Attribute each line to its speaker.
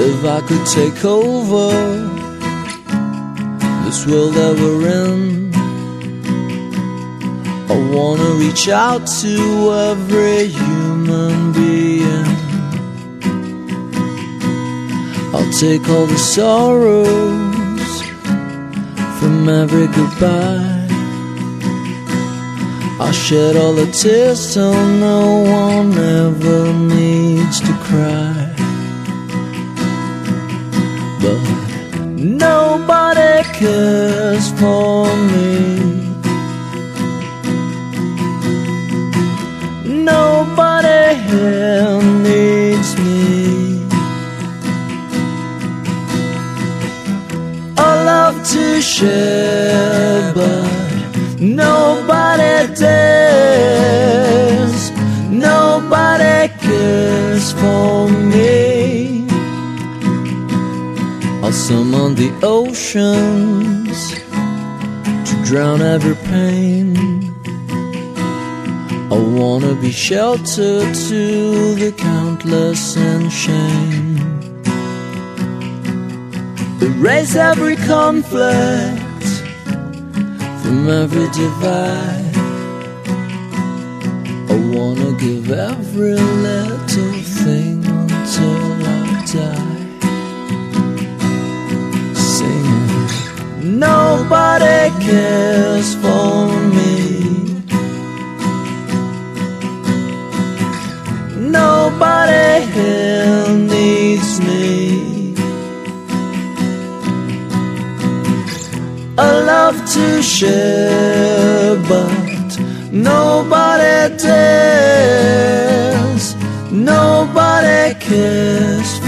Speaker 1: if I could take over this world that we're in. I wanna reach out to every human being. I'll take all the sorrows from every goodbye. I'll shed all the tears so no one ever needs to cry. Cares for me. Nobody here needs me. I love to share, but nobody dares. Nobody cares for me. I'll summon the oceans to drown every pain. I wanna be shelter to the countless and shame. Erase every conflict from every divide. I wanna give every little thing until I die. Nobody cares for me. Nobody here needs me. I love to share, but nobody dares. Nobody cares.